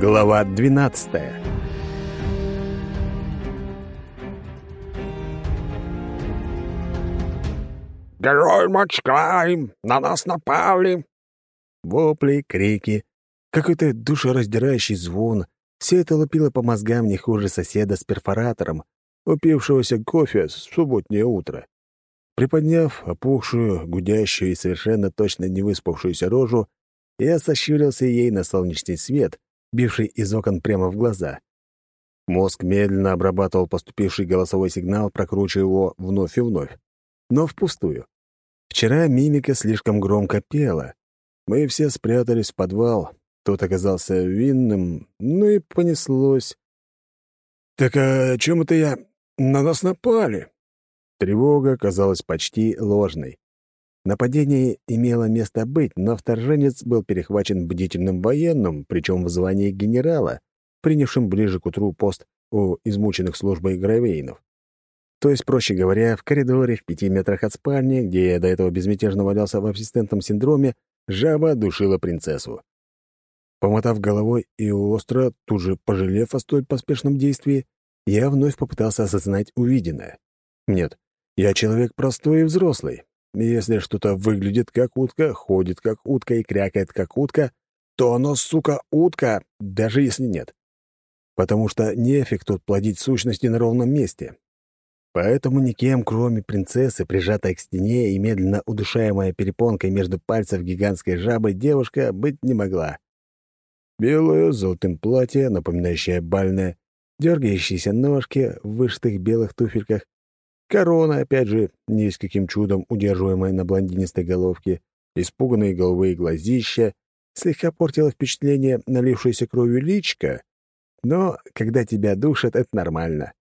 Глава 12 «Герой Матчкрайм! На нас напали!» Вопли, крики, какой-то душераздирающий звон — все это лупило по мозгам не хуже соседа с перфоратором, упившегося кофе в субботнее утро. Приподняв опухшую, гудящую и совершенно точно не выспавшуюся рожу, я сощурился ей на солнечный свет, бивший из окон прямо в глаза. Мозг медленно обрабатывал поступивший голосовой сигнал, прокручивая его вновь и вновь. Но впустую. Вчера мимика слишком громко пела. Мы все спрятались в подвал. Тот оказался винным, ну и понеслось. «Так а чем это я? На нас напали?» Тревога казалась почти ложной. Нападение имело место быть, но вторженец был перехвачен бдительным военным, причем в звании генерала, принявшим ближе к утру пост у измученных службой гравейнов. То есть, проще говоря, в коридоре в пяти метрах от спальни, где я до этого безмятежно валялся в ассистентном синдроме, жаба душила принцессу. Помотав головой и остро, тут же пожалев о столь поспешном действии, я вновь попытался осознать увиденное. Нет, я человек простой и взрослый, если что-то выглядит как утка, ходит как утка и крякает как утка, то оно, сука, утка, даже если нет. Потому что нефиг тут плодить сущности на ровном месте. Поэтому никем, кроме принцессы, прижатой к стене и медленно удушаемая перепонкой между пальцев гигантской жабы, девушка быть не могла. Белое с золотым платье, напоминающее бальное, дергающиеся ножки в вышитых белых туфельках, Корона, опять же, не с каким чудом удерживаемая на блондинистой головке, испуганные головы и глазища, слегка портила впечатление налившаяся кровью личка, но когда тебя душат, это нормально.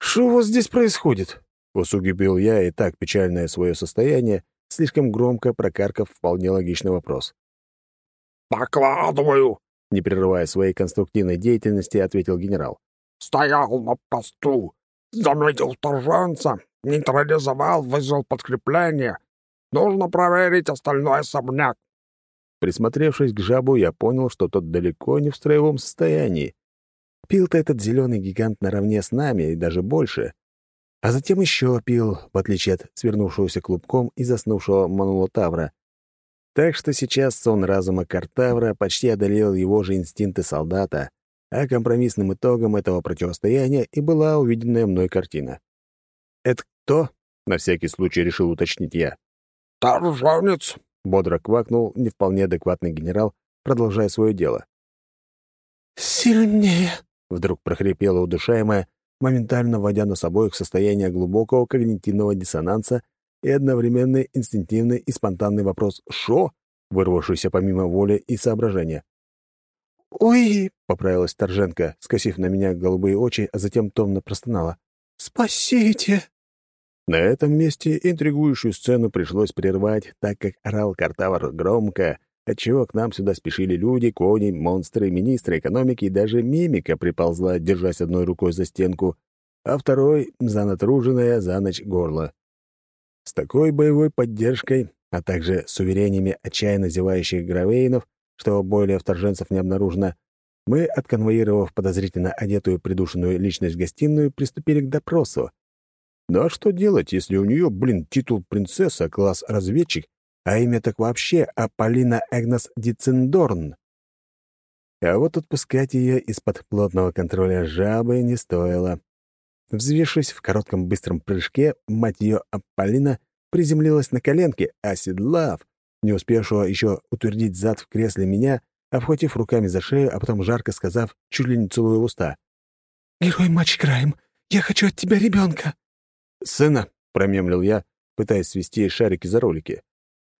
«Что у вас здесь происходит?» — усугубил я и так печальное свое состояние, слишком громко прокаркав вполне логичный вопрос. «Докладываю!» — не прерывая своей конструктивной деятельности, ответил генерал. «Стоял на посту, Заметил вторженца, нейтрализовал, вызвал подкрепление. Нужно проверить остальной особняк. Присмотревшись к жабу, я понял, что тот далеко не в строевом состоянии. Пил-то этот зеленый гигант наравне с нами и даже больше. А затем еще пил, в отличие от свернувшегося клубком и заснувшего Манулотавра. Так что сейчас сон разума Картавра почти одолел его же инстинкты солдата, а компромиссным итогом этого противостояния и была увиденная мной картина. «Это кто?» — на всякий случай решил уточнить я. «Торжанец!» — бодро квакнул не вполне адекватный генерал, продолжая свое дело. «Сильнее!» — вдруг прохрипела удушаемая, моментально вводя нас обоих в состояние глубокого когнитивного диссонанса и одновременно инстинктивный и спонтанный вопрос «Шо?», вырвавшийся помимо воли и соображения. «Ой!» — поправилась Торженко, скосив на меня голубые очи, а затем томно простонала. «Спасите!» На этом месте интригующую сцену пришлось прервать, так как орал Картавр громко, отчего к нам сюда спешили люди, кони, монстры, министры экономики и даже мимика приползла, держась одной рукой за стенку, а второй — за натруженное за ночь горло. С такой боевой поддержкой, а также с уверениями отчаянно зевающих гравейнов, что более вторженцев не обнаружено, мы, отконвоировав подозрительно одетую придушенную личность в гостиную, приступили к допросу. Ну а что делать, если у нее, блин, титул принцесса, класс разведчик, а имя так вообще Аполлина Эгнес Дицендорн? А вот отпускать ее из-под плотного контроля жабы не стоило. Взвешившись в коротком быстром прыжке, мать ее Аполлина приземлилась на коленки, оседлав, не успевшего еще утвердить зад в кресле меня, обхватив руками за шею, а потом жарко сказав, чуть ли не целуя уста. «Герой матч краем, я хочу от тебя ребенка!» «Сына!» — промемлил я, пытаясь свести шарики за ролики.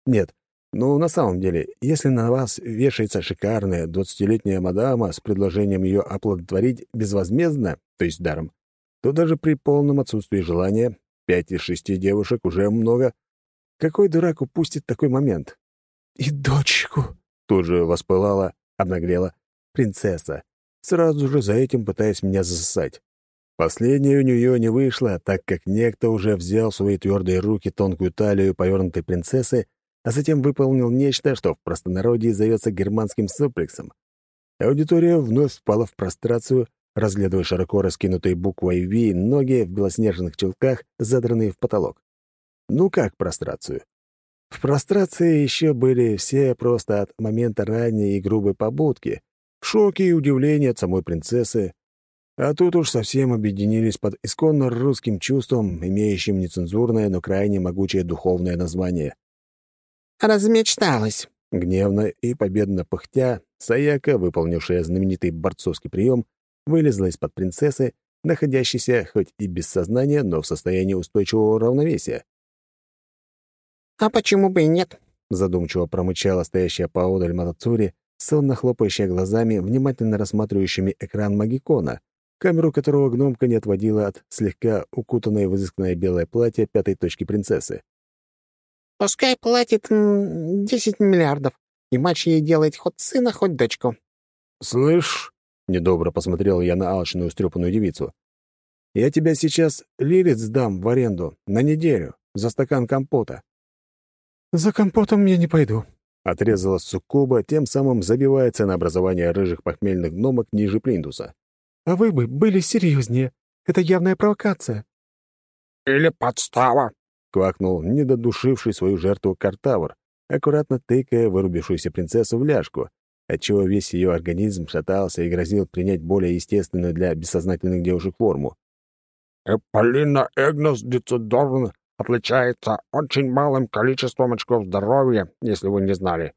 «Нет, ну, на самом деле, если на вас вешается шикарная двадцатилетняя мадама с предложением ее оплодотворить безвозмездно, то есть даром, то даже при полном отсутствии желания пять из шести девушек уже много — какой дурак упустит такой момент? «И дочку!» — тут же воспылала, обнаглела. «Принцесса!» Сразу же за этим пытаясь меня засосать. Последнее у нее не вышло, так как некто уже взял в свои твердые руки тонкую талию повернутой принцессы, а затем выполнил нечто, что в простонародье зовется германским суплексом. Аудитория вновь впала в прострацию, разглядывая широко раскинутые буквой «Ви» ноги в белоснежных чулках, задранные в потолок. Ну как прострацию? В прострации еще были все просто от момента ранней и грубой побудки, в шоке и удивлении от самой принцессы, а тут уж совсем объединились под исконно русским чувством, имеющим нецензурное, но крайне могучее духовное название. «Размечталась!» Гневно и победно пыхтя, Саяка, выполнившая знаменитый борцовский прием, вылезла из-под принцессы, находящейся хоть и без сознания, но в состоянии устойчивого равновесия. «А почему бы и нет?» — задумчиво промычала стоящая поодаль Матацури, сонно хлопающая глазами, внимательно рассматривающими экран Магикона, камеру которого гномка не отводила от слегка укутанной в изысканное белое платье пятой точки принцессы. «Пускай платит десять миллиардов, и мать ей делает хоть сына, хоть дочку». «Слышь», — недобро посмотрел я на алчную устрепанную девицу, «я тебя сейчас Лилит сдам в аренду на неделю за стакан компота». «За компотом я не пойду», — отрезала Суккуба, тем самым забивая ценообразование рыжих похмельных гномок ниже плинтуса. А вы бы были серьезнее. Это явная провокация. «Или подстава», — квакнул недодушивший свою жертву Картавр, аккуратно тыкая вырубившуюся принцессу в ляжку, отчего весь ее организм шатался и грозил принять более естественную для бессознательных девушек форму. «Эполина Эгнос Децидорн отличается очень малым количеством очков здоровья, если вы не знали.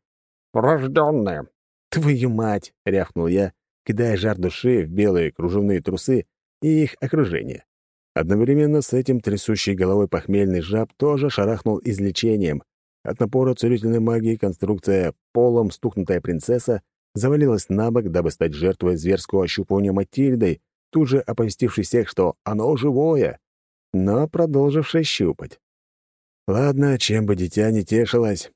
Врожденная». «Твою мать!» — рявкнул я, кидая жар души в белые кружевные трусы и их окружение. Одновременно с этим трясущий головой похмельный жаб тоже шарахнул излечением. От напора целительной магии конструкция «полом стукнутая принцесса» завалилась на бок, дабы стать жертвой зверского ощупывания Матильдой, тут же оповестившей всех, что оно живое, но продолжившее щупать. Ладно, чем бы дитя не тешилось,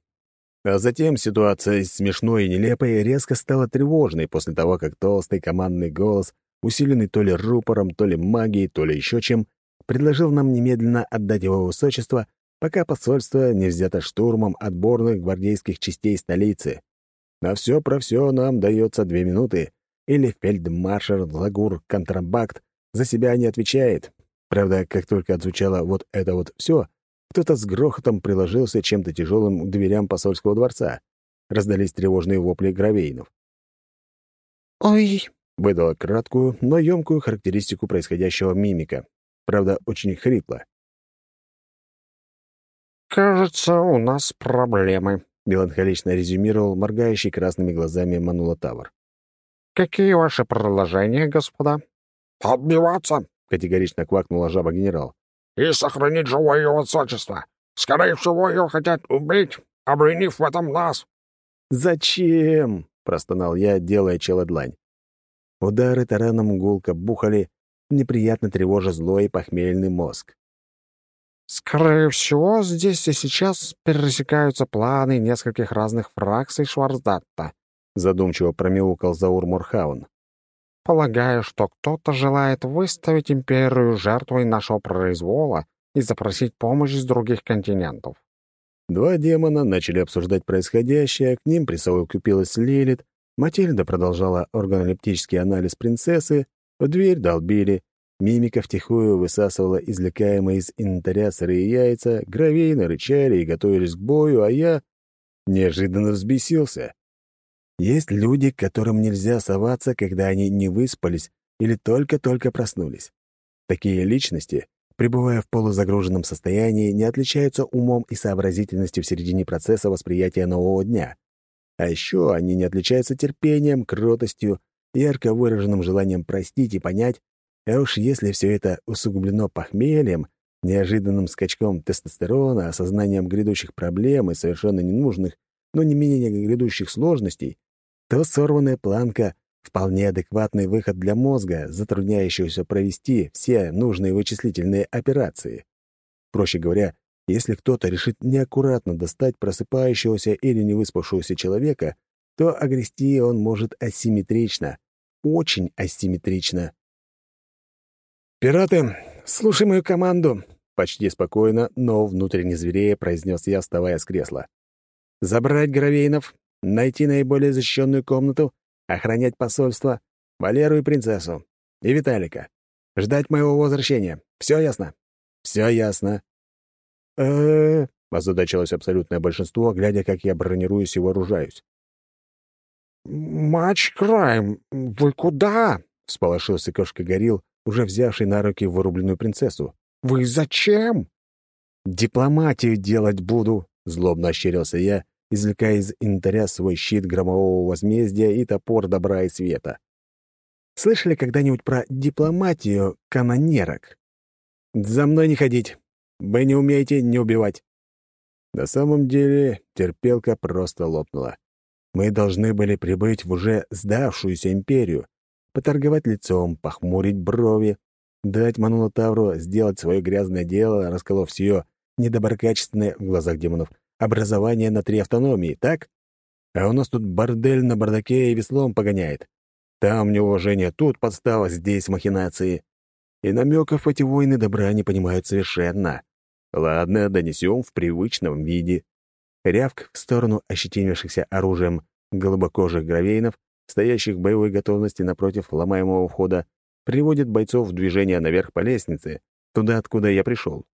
а затем ситуация из смешной и нелепой резко стала тревожной после того, как толстый командный голос, усиленный то ли рупором, то ли магией, то ли еще чем, предложил нам немедленно отдать его высочество, пока посольство не взято штурмом отборных гвардейских частей столицы. На все про все нам дается две минуты, или фельдмаршал Лагур Контрабакт за себя не отвечает. Правда, как только отзвучало вот это вот все, кто-то с грохотом приложился чем-то тяжелым к дверям посольского дворца. Раздались тревожные вопли гравейнов. «Ой!» — выдала краткую, но емкую характеристику происходящего мимика. Правда, очень хрипло. «Кажется, у нас проблемы», — меланхолично резюмировал моргающий красными глазами Манула Тавр. «Какие ваши предложения, господа?» «Отбиваться!» — категорично квакнула жаба-генерал и сохранить живое его высочество. Скорее всего, ее хотят убить, обвинив в этом нас». «Зачем?» — простонал я, делая челодлань. Удары тараном гулко бухали, неприятно тревожа злой похмельный мозг. «Скорее всего, здесь и сейчас пересекаются планы нескольких разных фракций Шварцдатта», задумчиво промяукал Заур Мурхаун. Полагаю, что кто-то желает выставить империю жертвой нашего произвола и запросить помощь с других континентов. Два демона начали обсуждать происходящее, к ним присовокупилась Лилит, Матильда продолжала органолептический анализ принцессы, в дверь долбили, мимика втихую высасывала извлекаемые из инвентаря сырые яйца, гравейно рычали и готовились к бою, а я неожиданно взбесился. Есть люди, к которым нельзя соваться, когда они не выспались или только-только проснулись. Такие личности, пребывая в полузагруженном состоянии, не отличаются умом и сообразительностью в середине процесса восприятия нового дня. А еще они не отличаются терпением, кротостью, ярко выраженным желанием простить и понять, а уж если все это усугублено похмельем, неожиданным скачком тестостерона, осознанием грядущих проблем и совершенно ненужных, но не менее грядущих сложностей, то сорванная планка — вполне адекватный выход для мозга, затрудняющегося провести все нужные вычислительные операции. Проще говоря, если кто-то решит неаккуратно достать просыпающегося или невыспавшегося человека, то огрести он может асимметрично, очень асимметрично. «Пираты, слушай мою команду!» — почти спокойно, но внутренне зверея произнес я, вставая с кресла. «Забрать Гравейнов, найти наиболее защищенную комнату охранять посольство, Валеру и принцессу, и Виталика. Ждать моего возвращения. Все ясно?» «Все ясно». «Э-э-э», озадачилось абсолютное большинство, глядя, как я бронируюсь и вооружаюсь. «Матч Крайм, вы куда?» — всполошился кошка Горил, уже взявший на руки вырубленную принцессу. «Вы зачем?» «Дипломатию делать буду», — злобно ощерился я, извлекая из инвентаря свой щит громового возмездия и топор добра и света. «Слышали когда-нибудь про дипломатию канонерок?» «За мной не ходить. Вы не умеете не убивать». На самом деле терпелка просто лопнула. Мы должны были прибыть в уже сдавшуюся империю, поторговать лицом, похмурить брови, дать Манунотавру сделать свое грязное дело, расколов все недоброкачественное в глазах демонов образование на три автономии, так? А у нас тут бордель на бардаке и веслом погоняет. Там неуважение, тут подстава, здесь махинации. И намеков эти воины добра не понимают совершенно. Ладно, донесем в привычном виде. Рявк в сторону ощетинившихся оружием голубокожих гравейнов, стоящих в боевой готовности напротив ломаемого входа, приводит бойцов в движение наверх по лестнице, туда, откуда я пришел.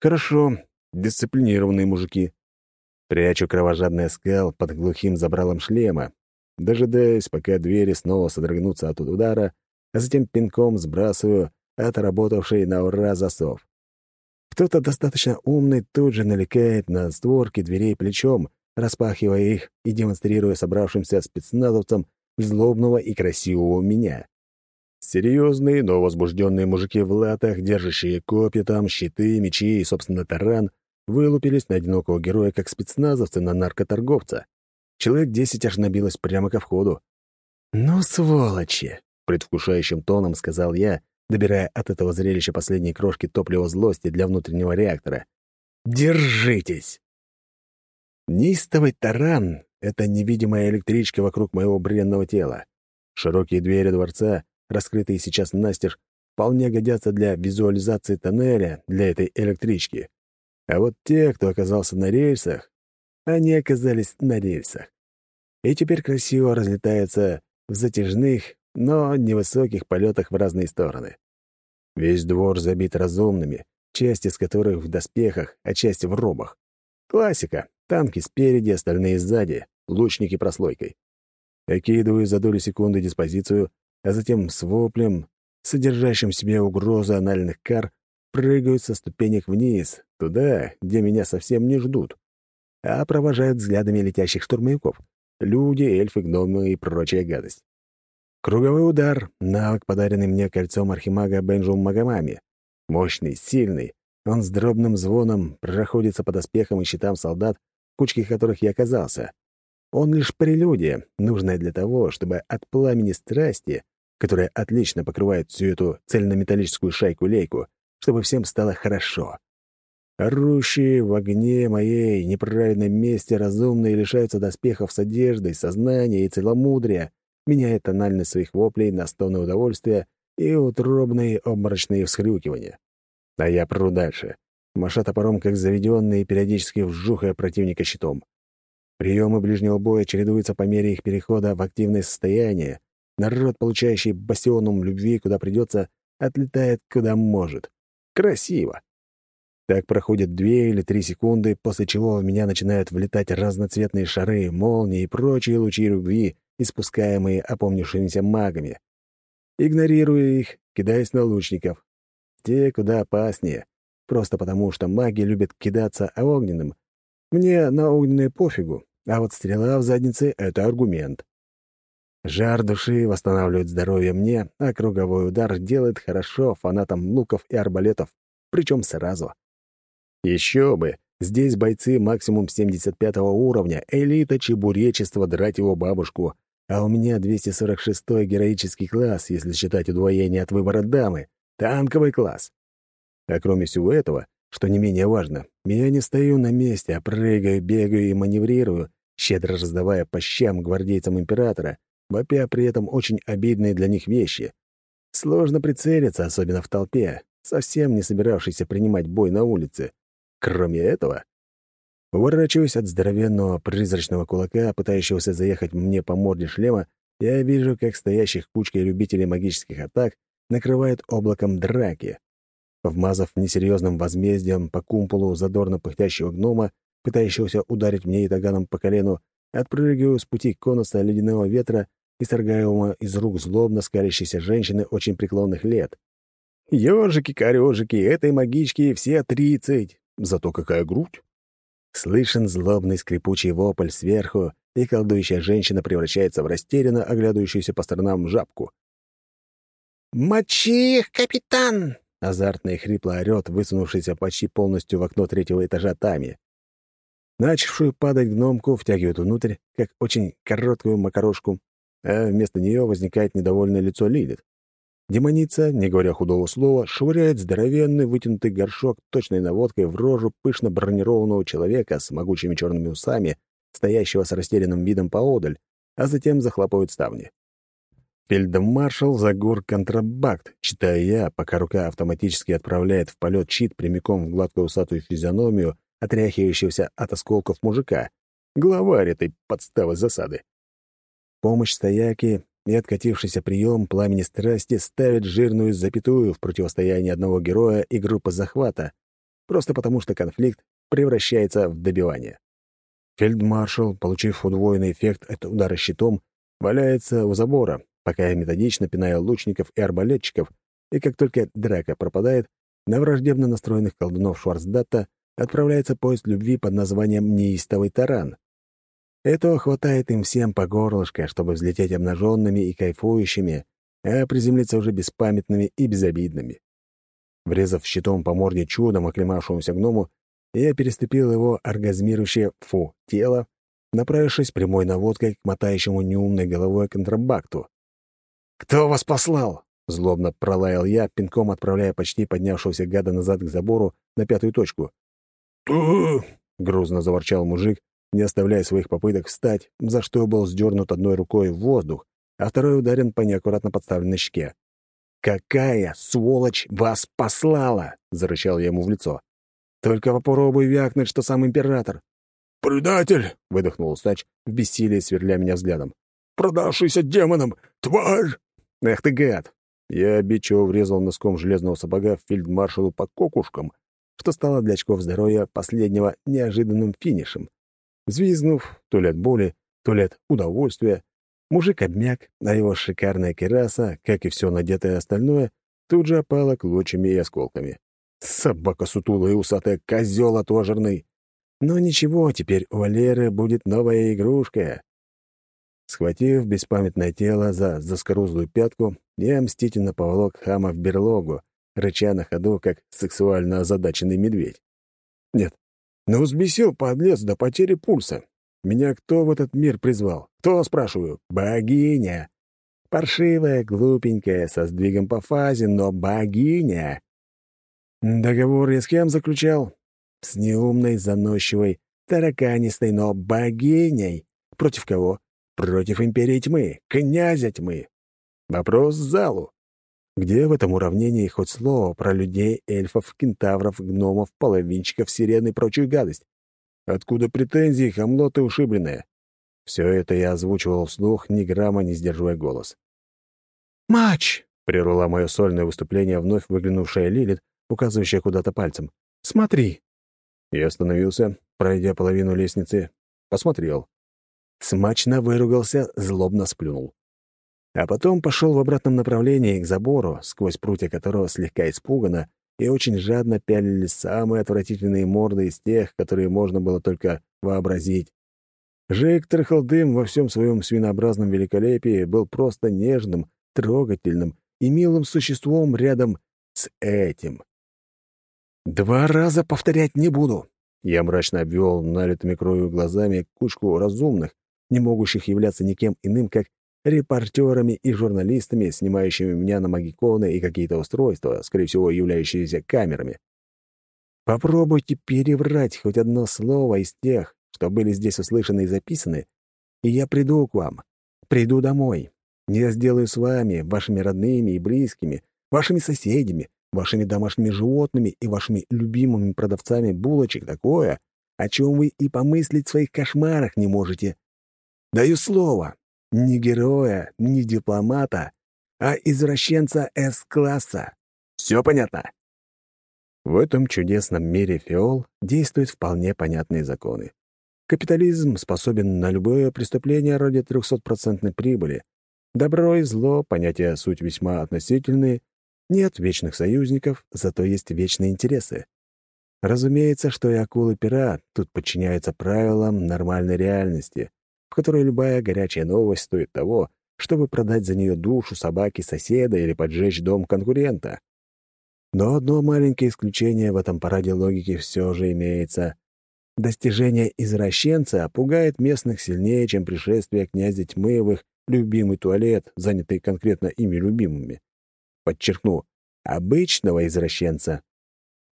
Хорошо, дисциплинированные мужики. Прячу кровожадный скал под глухим забралом шлема, дожидаясь, пока двери снова содрогнутся от удара, а затем пинком сбрасываю отработавший на ура засов. Кто-то достаточно умный тут же налегает на створки дверей плечом, распахивая их и демонстрируя собравшимся спецназовцам злобного и красивого меня. Серьезные, но возбужденные мужики в латах, держащие копья там, щиты, мечи и, собственно, таран, вылупились на одинокого героя, как спецназовцы на наркоторговца. Человек десять аж набилось прямо ко входу. «Ну, сволочи!» — предвкушающим тоном сказал я, добирая от этого зрелища последние крошки топлива злости для внутреннего реактора. «Держитесь!» Неистовый таран — это невидимая электричка вокруг моего бренного тела. Широкие двери дворца, раскрытые сейчас настежь, вполне годятся для визуализации тоннеля для этой электрички. А вот те, кто оказался на рельсах, они оказались на рельсах. И теперь красиво разлетаются в затяжных, но невысоких полетах в разные стороны. Весь двор забит разумными, часть из которых в доспехах, а часть в робах. Классика. Танки спереди, остальные сзади, лучники прослойкой. Окидываю за долю секунды диспозицию, а затем с воплем, содержащим в себе угрозу анальных кар, прыгают со ступенек вниз, туда, где меня совсем не ждут, а провожают взглядами летящих штурмовиков. Люди, эльфы, гномы и прочая гадость. Круговой удар — навык, подаренный мне кольцом архимага Бенджу Магомами. Мощный, сильный. Он с дробным звоном проходится по доспехам и щитам солдат, кучки которых я оказался. Он лишь прелюдия, нужная для того, чтобы от пламени страсти, которая отлично покрывает всю эту цельнометаллическую шайку-лейку, чтобы всем стало хорошо. Орущие в огне моей неправильной мести разумные лишаются доспехов с одеждой, сознания и целомудрия, меняя тональность своих воплей на стоны удовольствия и утробные обморочные всхрюкивания. А я пру дальше, маша топором как заведенный и периодически вжухая противника щитом. Приемы ближнего боя чередуются по мере их перехода в активное состояние. Народ, получающий бастионум любви, куда придется, отлетает куда может. Красиво. Так проходит две или три секунды, после чего в меня начинают влетать разноцветные шары, молнии и прочие лучи любви, испускаемые опомнившимися магами. Игнорирую их, кидаясь на лучников. Те куда опаснее, просто потому что маги любят кидаться огненным. Мне на огненное пофигу, а вот стрела в заднице — это аргумент. Жар души восстанавливает здоровье мне, а круговой удар делает хорошо фанатам луков и арбалетов, причем сразу. Еще бы! Здесь бойцы максимум 75 уровня, элита чебуречества драть его бабушку, а у меня 246-й героический класс, если считать удвоение от выбора дамы, танковый класс. А кроме всего этого, что не менее важно, я не стою на месте, а прыгаю, бегаю и маневрирую, щедро раздавая по щам гвардейцам императора, вопя при этом очень обидные для них вещи. Сложно прицелиться, особенно в толпе, совсем не собиравшейся принимать бой на улице. Кроме этого, Уворачиваюсь от здоровенного призрачного кулака, пытающегося заехать мне по морде шлема, я вижу, как стоящих кучкой любителей магических атак накрывает облаком драки. Вмазав несерьезным возмездием по кумполу задорно пыхтящего гнома, пытающегося ударить мне и таганом по колену, отпрыгиваю с пути конуса ледяного ветра и соргаю из рук злобно скалящейся женщины очень преклонных лет. Ёжики-корёжики, этой магички все тридцать. Зато какая грудь! Слышен злобный скрипучий вопль сверху, и колдующая женщина превращается в растерянно оглядывающуюся по сторонам жабку. «Мочи их, капитан!» — азартно и хрипло орёт, высунувшийся почти полностью в окно третьего этажа Тами. Начавшую падать гномку втягивают внутрь, как очень короткую макарошку, а вместо нее возникает недовольное лицо Лилит. Демоница, не говоря худого слова, швыряет здоровенный вытянутый горшок точной наводкой в рожу пышно бронированного человека с могучими черными усами, стоящего с растерянным видом поодаль, а затем захлопывает ставни. Фельдмаршал Загор контрабакт, читаю я, пока рука автоматически отправляет в полет щит прямиком в гладкую усатую физиономию, отряхивающегося от осколков мужика, главарь этой подставы засады. Помощь стояки и откатившийся прием пламени страсти ставит жирную запятую в противостоянии одного героя и группы захвата, просто потому что конфликт превращается в добивание. Фельдмаршал, получив удвоенный эффект от удара щитом, валяется у забора, пока я методично пинаю лучников и арбалетчиков, и как только драка пропадает, на враждебно настроенных колдунов Шварцдатта отправляется поезд любви под названием «Неистовый таран». Этого хватает им всем по горлышко, чтобы взлететь обнаженными и кайфующими, а приземлиться уже беспамятными и безобидными. Врезав щитом по морде чудом оклемавшемуся гному, я переступил его оргазмирующее «фу» тело, направившись прямой наводкой к мотающему неумной головой контрабакту. «Кто вас послал?» — злобно пролаял я, пинком отправляя почти поднявшегося гада назад к забору на пятую точку. Грузно заворчал мужик, не оставляя своих попыток встать, за что был сдернут одной рукой в воздух, а второй ударен по неаккуратно подставленной щеке. «Какая сволочь вас послала!» — зарычал я ему в лицо. «Только попробуй вякнуть, что сам император!» «Предатель!» — выдохнул усач, в бессилии сверля меня взглядом. «Продавшийся демонам! Тварь!» «Эх ты гад!» Я обидчиво врезал носком железного сапога фельдмаршалу по кокушкам, что стало для очков здоровья последнего неожиданным финишем. Взвизгнув, то ли от боли, то ли от удовольствия, мужик обмяк, а его шикарная кераса, как и все надетое остальное, тут же опала клочьями и осколками. Собака сутулая и усатая, козел отожерный. Но ничего, теперь у Валеры будет новая игрушка. Схватив беспамятное тело за заскорузлую пятку, я мстительно поволок хама в берлогу, рыча на ходу, как сексуально озадаченный медведь. Нет, но взбесил подлец до потери пульса. Меня кто в этот мир призвал? Кто, спрашиваю? Богиня. Паршивая, глупенькая, со сдвигом по фазе, но богиня. Договор я с кем заключал? С неумной, заносчивой, тараканистой, но богиней. Против кого? Против империи тьмы, князя тьмы. Вопрос залу. Где в этом уравнении хоть слово про людей, эльфов, кентавров, гномов, половинчиков, сирен и прочую гадость? Откуда претензии, хамлоты ушибленные? Все это я озвучивал вслух, ни грамма не сдерживая голос. «Матч!» — прервала мое сольное выступление вновь выглянувшая Лилит, указывающая куда-то пальцем. «Смотри!» Я остановился, пройдя половину лестницы, посмотрел. Смачно выругался, злобно сплюнул а потом пошел в обратном направлении к забору, сквозь прутья которого слегка испуганно и очень жадно пялились самые отвратительные морды из тех, которые можно было только вообразить. Жейк Трахалдым во всем своем свинообразном великолепии был просто нежным, трогательным и милым существом рядом с этим. «Два раза повторять не буду!» Я мрачно обвел налитыми кровью глазами кучку разумных, не могущих являться никем иным, как репортерами и журналистами, снимающими меня на магиконы и какие-то устройства, скорее всего, являющиеся камерами. Попробуйте переврать хоть одно слово из тех, что были здесь услышаны и записаны, и я приду к вам, приду домой. Я сделаю с вами, вашими родными и близкими, вашими соседями, вашими домашними животными и вашими любимыми продавцами булочек такое, о чем вы и помыслить в своих кошмарах не можете. Даю слово, Не героя, не дипломата, а извращенца С-класса. Все понятно? В этом чудесном мире фиол действуют вполне понятные законы. Капитализм способен на любое преступление ради 300% прибыли. Добро и зло — понятия суть весьма относительные. Нет вечных союзников, зато есть вечные интересы. Разумеется, что и акулы-пера тут подчиняются правилам нормальной реальности, в которой любая горячая новость стоит того, чтобы продать за нее душу собаки соседа или поджечь дом конкурента. Но одно маленькое исключение в этом параде логики все же имеется. Достижение извращенца пугает местных сильнее, чем пришествие князя тьмы в их любимый туалет, занятый конкретно ими любимыми. Подчеркну, обычного извращенца.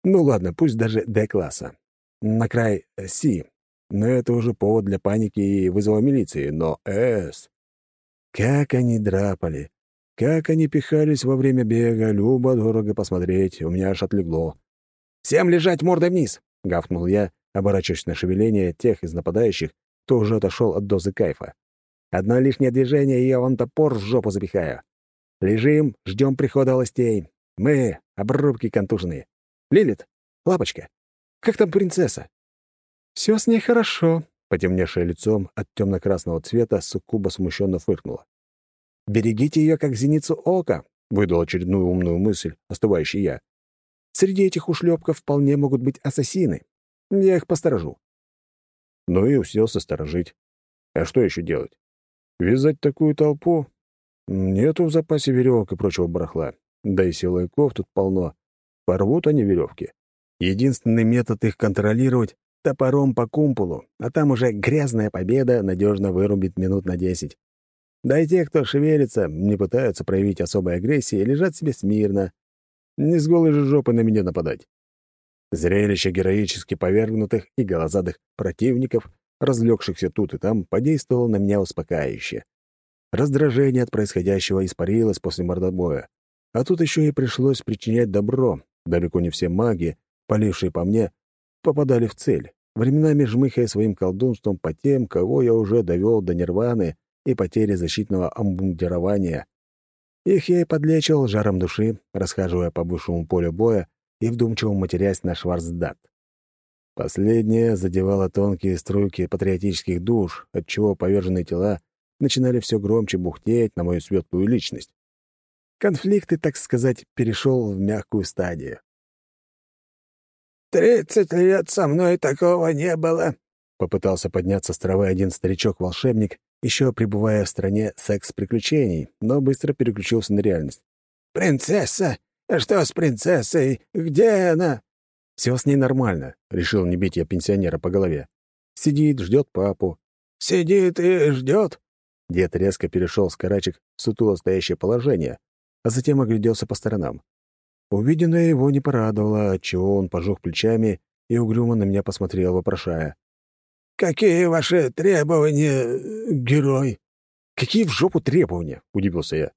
Ну ладно, пусть даже Д-класса. На край Си. Но это уже повод для паники и вызова милиции. Но С... Как они драпали! Как они пихались во время бега, любо-дорого посмотреть, у меня аж отлегло. «Всем лежать мордой вниз!» — гавкнул я, оборачиваясь на шевеление тех из нападающих, кто уже отошел от дозы кайфа. «Одно лишнее движение, и я вам топор в жопу запихаю. Лежим, ждем прихода властей. Мы — обрубки контуженные. Лилит, лапочка, как там принцесса?» «Все с ней хорошо», — потемневшее лицом от темно-красного цвета суккуба смущенно фыркнула. «Берегите ее, как зеницу ока», — выдал очередную умную мысль, остывающий я. «Среди этих ушлепков вполне могут быть ассасины. Я их посторожу». Ну и уселся сторожить. А что еще делать? Вязать такую толпу? Нету в запасе веревок и прочего барахла. Да и силовиков тут полно. Порвут они веревки. Единственный метод их контролировать — топором по кумпулу, а там уже грязная победа надежно вырубит минут на десять. Да и те, кто шевелится, не пытаются проявить особой агрессии, лежат себе смирно. Не с голой же жопы на меня нападать. Зрелище героически повергнутых и голозадых противников, разлегшихся тут и там, подействовало на меня успокаивающе. Раздражение от происходящего испарилось после мордобоя. А тут еще и пришлось причинять добро. Далеко не все маги, полившие по мне, попадали в цель, временами жмыхая своим колдунством по тем, кого я уже довел до нирваны и потери защитного амбундирования. Их я и подлечил жаром души, расхаживая по бывшему полю боя и вдумчиво матерясь на Шварцдат. Последнее задевало тонкие струйки патриотических душ, отчего поверженные тела начинали все громче бухтеть на мою светлую личность. Конфликт, так сказать, перешел в мягкую стадию. «Тридцать лет со мной такого не было», — попытался подняться с травы один старичок-волшебник, еще пребывая в стране секс-приключений, но быстро переключился на реальность. «Принцесса «Что с принцессой? Где она?» «Все с ней нормально», — решил не бить я пенсионера по голове. «Сидит, ждет папу». «Сидит и ждет?» Дед резко перешел с карачек в сутуло стоящее положение, а затем огляделся по сторонам. Увиденное его не порадовало, отчего он пожух плечами и угрюмо на меня посмотрел, вопрошая. «Какие ваши требования, герой?» «Какие в жопу требования?» — удивился я.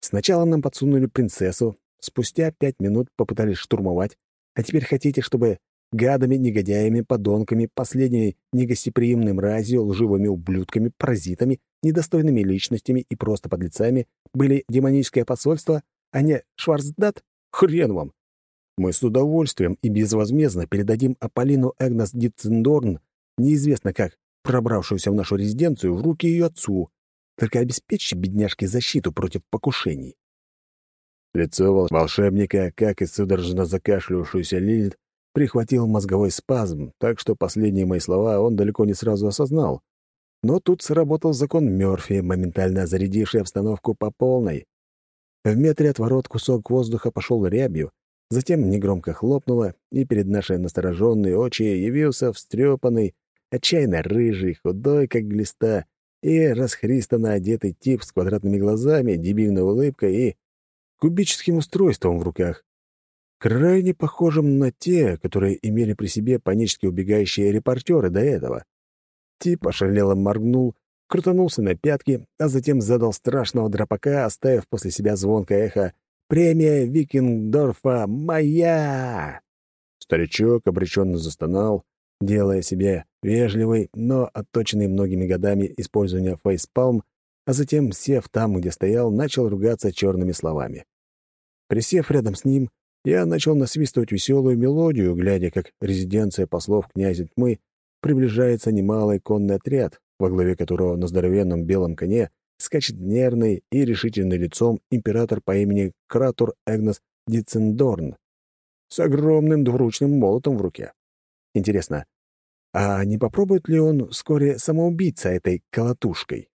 «Сначала нам подсунули принцессу, Спустя пять минут попытались штурмовать, а теперь хотите, чтобы гадами, негодяями, подонками, последними негостеприимным разью, лживыми ублюдками, паразитами, недостойными личностями и просто подлецами были демоническое посольство, а не Шварцдат? Хрен вам! Мы с удовольствием и безвозмездно передадим Аполлину Эгнас Дитцендорн, неизвестно как, пробравшуюся в нашу резиденцию, в руки ее отцу. Только обеспечьте бедняжке защиту против покушений. Лицо волшебника, как и судорожно закашлявшуюся Лилит, прихватил мозговой спазм, так что последние мои слова он далеко не сразу осознал. Но тут сработал закон Мёрфи, моментально зарядивший обстановку по полной. В метре от ворот кусок воздуха пошел рябью, затем негромко хлопнуло, и перед нашей настороженной очи явился встрепанный, отчаянно рыжий, худой, как глиста, и расхристанно одетый тип с квадратными глазами, дебильной улыбкой и кубическим устройством в руках, крайне похожим на те, которые имели при себе панически убегающие репортеры до этого. Тип ошалело моргнул, крутанулся на пятки, а затем задал страшного драпака, оставив после себя звонкое эхо «Премия Викингдорфа моя!». Старичок обреченно застонал, делая себе вежливый, но отточенный многими годами использования фейспалм, а затем, сев там, где стоял, начал ругаться черными словами. Присев рядом с ним, я начал насвистывать веселую мелодию, глядя, как резиденция послов князя тьмы приближается немалый конный отряд, во главе которого на здоровенном белом коне скачет нервный и решительный лицом император по имени Кратур Эгнес Дицендорн с огромным двуручным молотом в руке. Интересно, а не попробует ли он вскоре самоубиться этой колотушкой?